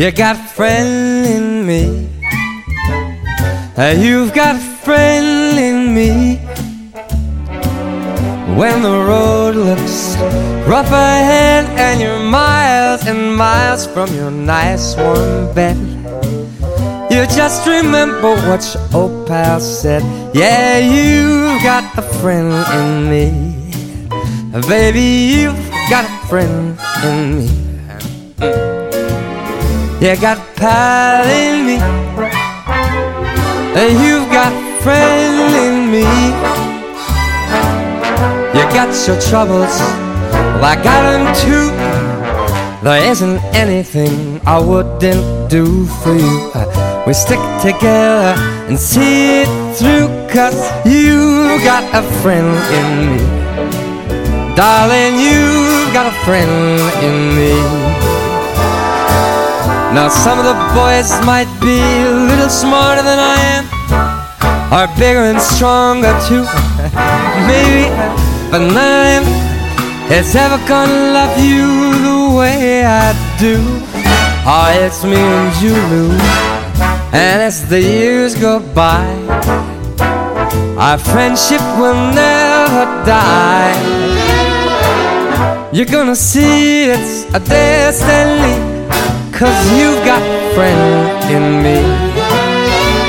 You got a friend in me. Uh, You've got a friend in me. When the road looks rough ahead and you're miles and miles from your nice warm bed, you just remember what your old pal said. Yeah, you've got a friend in me. Baby, you've got a friend in me. You got pal in me. And you've got friend in me. You got your troubles, well, I got them too. There isn't anything I wouldn't do for you. We stick together and see it through, cause you got a friend in me. Darling, you've got a friend in me. Now, some of the boys might be a little smarter than I am, or bigger and stronger too. Maybe, but none of them is ever gonna love you the way I do. Oh, it's me and you. And as the years go by, our friendship will never die. You're gonna see it's a destiny, cause you've got friend in me.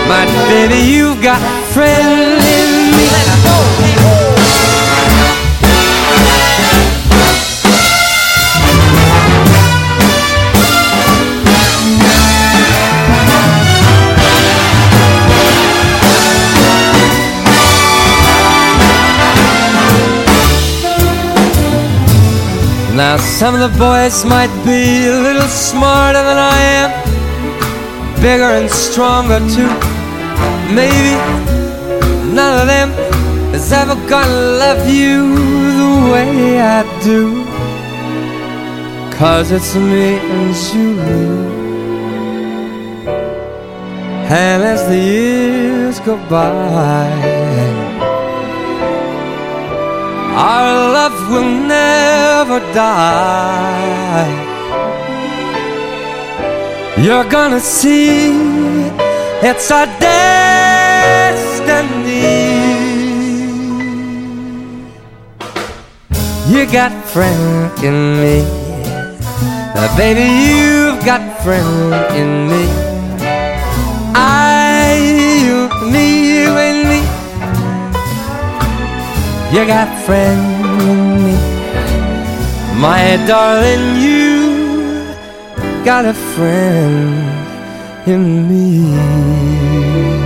My baby, you've got friend in me. Now some of the boys might be a little smarter than I am Bigger and stronger too. Maybe none of them is ever gonna love you the way I do. Cause it's me and you. And as the years go by our love will never die. You're gonna see it's our destiny. You got friend in me, baby. You've got friend in me. You got friend in me, my darling. You got a friend in me.